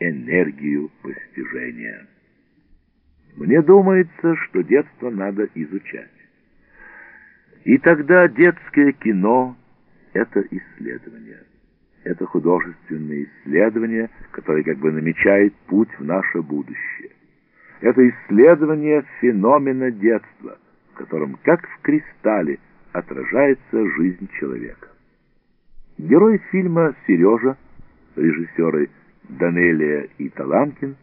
энергию постижения. Мне думается, что детство надо изучать. И тогда детское кино — это исследование. Это художественное исследование, которое как бы намечает путь в наше будущее. Это исследование феномена детства, в котором, как в кристалле, отражается жизнь человека. Герой фильма «Сережа», режиссеры Данелия и Таланкин,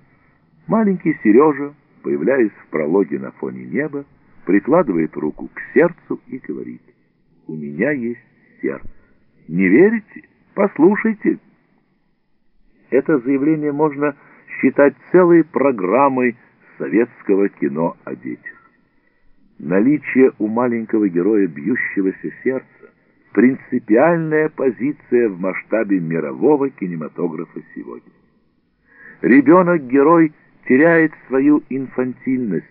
маленький Сережа, появляясь в прологе на фоне неба, прикладывает руку к сердцу и говорит «У меня есть сердце». Не верите? Послушайте. Это заявление можно считать целой программой советского кино о детях. Наличие у маленького героя бьющегося сердца принципиальная позиция в масштабе мирового кинематографа сегодня. Ребенок-герой теряет свою инфантильность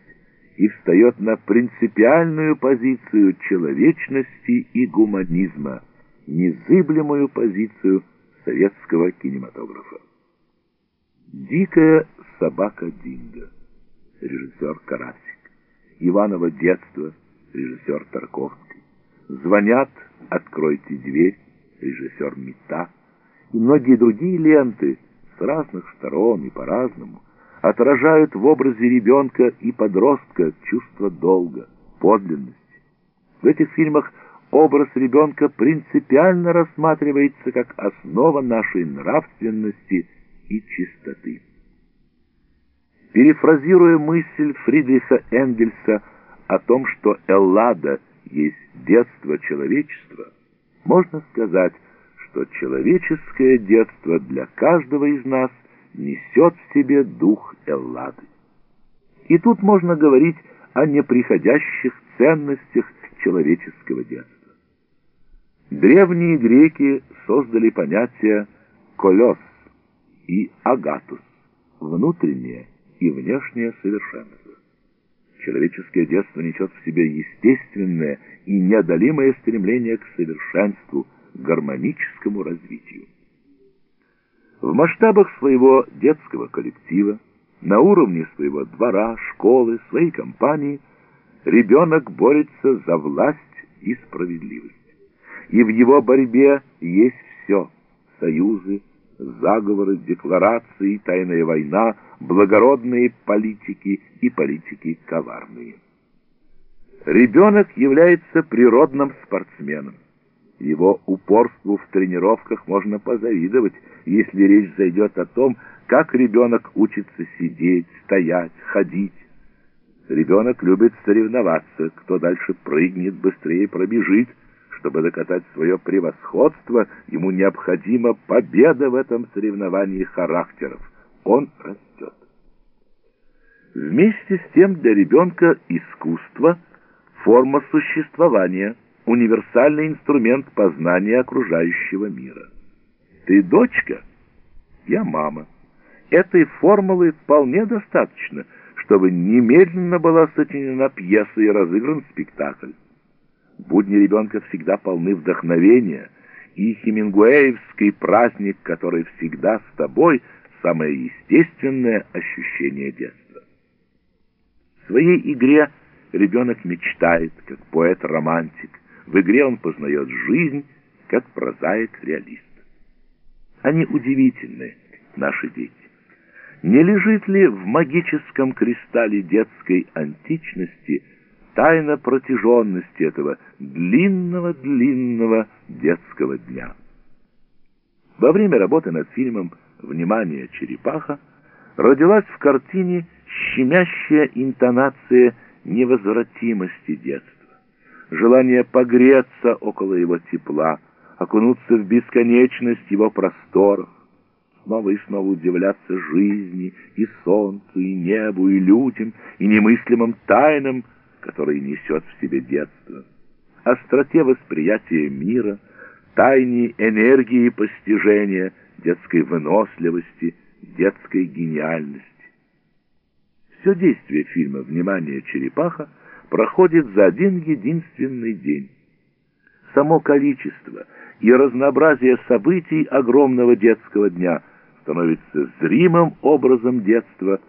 и встает на принципиальную позицию человечности и гуманизма, незыблемую позицию советского кинематографа. «Дикая собака Динго», режиссер Карасик, «Иваново детство», режиссер Тарковский, «Звонят, откройте дверь», режиссер Мита, и многие другие ленты с разных сторон и по-разному отражают в образе ребенка и подростка чувство долга, подлинности. В этих фильмах образ ребенка принципиально рассматривается как основа нашей нравственности и чистоты. Перефразируя мысль Фридриха Энгельса о том, что Эллада есть детство человечества, можно сказать, что человеческое детство для каждого из нас несет в себе дух Эллады. И тут можно говорить о неприходящих ценностях человеческого детства. Древние греки создали понятия «колес» и «агатус» — внутреннее и внешнее совершенство. Человеческое детство несет в себе естественное и неодолимое стремление к совершенству, гармоническому развитию. В масштабах своего детского коллектива, на уровне своего двора, школы, своей компании, ребенок борется за власть и справедливость. И в его борьбе есть все – союзы, заговоры, декларации, тайная война, благородные политики и политики коварные. Ребенок является природным спортсменом. Его упорству в тренировках можно позавидовать, если речь зайдет о том, как ребенок учится сидеть, стоять, ходить. Ребенок любит соревноваться, кто дальше прыгнет, быстрее пробежит. Чтобы доказать свое превосходство, ему необходима победа в этом соревновании характеров. Он растет. Вместе с тем для ребенка искусство – форма существования – универсальный инструмент познания окружающего мира. Ты дочка, я мама. Этой формулы вполне достаточно, чтобы немедленно была сочинена пьеса и разыгран спектакль. Будни ребенка всегда полны вдохновения, и хемингуэевский праздник, который всегда с тобой, самое естественное ощущение детства. В своей игре ребенок мечтает, как поэт-романтик, в игре он познает жизнь, как прозаик-реалист. Они удивительны, наши дети. Не лежит ли в магическом кристалле детской античности тайна протяженности этого длинного-длинного детского дня? Во время работы над фильмом «Внимание, черепаха» родилась в картине щемящая интонация невозвратимости детства желание погреться около его тепла, окунуться в бесконечность его просторов, снова и снова удивляться жизни, и солнцу, и небу, и людям, и немыслимым тайнам, которые несет в себе детство, остроте восприятия мира, тайне энергии постижения, детской выносливости, детской гениальности. Все действие фильма «Внимание, черепаха» проходит за один единственный день. Само количество и разнообразие событий огромного детского дня становится зримым образом детства